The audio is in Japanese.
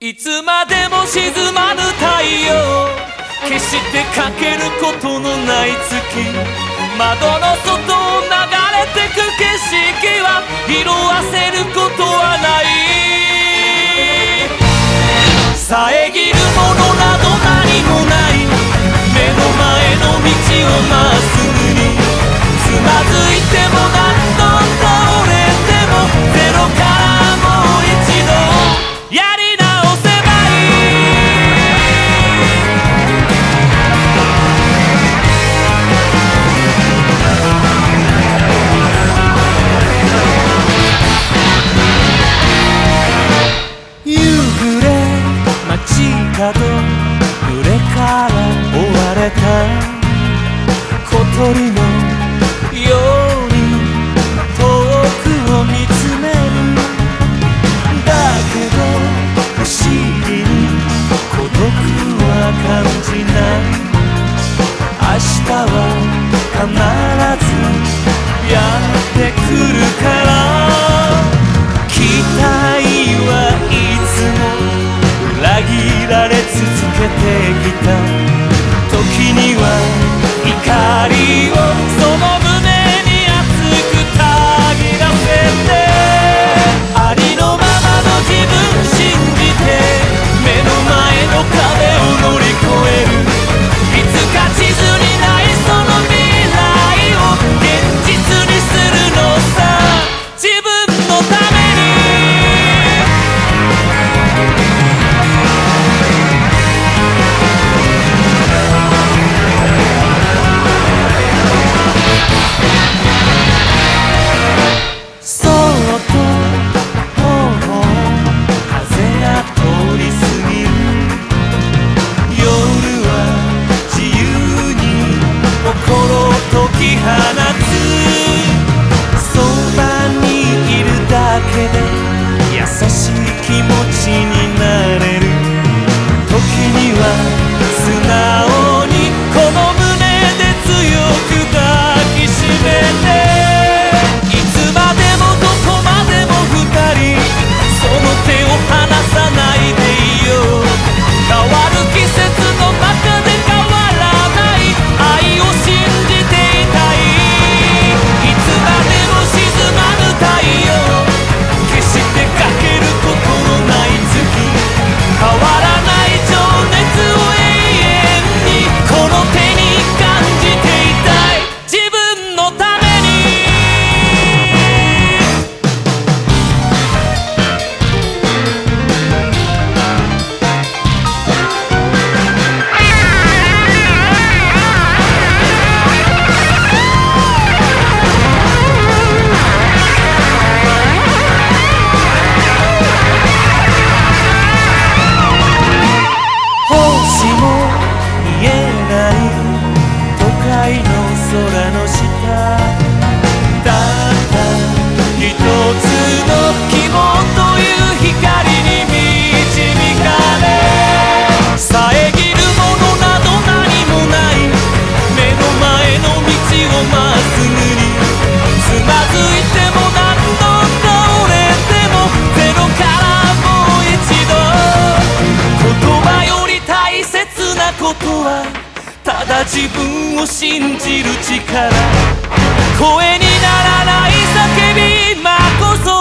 いつまでも沈まぬ太陽。決してかけることのない月。窓の外を流れてく景色は色た小鳥のように遠くを見つめるだけど不思議に孤独は感じない。明日は必ずやってくるから。期待はいつも裏切られ続けてきた。にはるだ自分を信じる力。声にならない叫び今こそ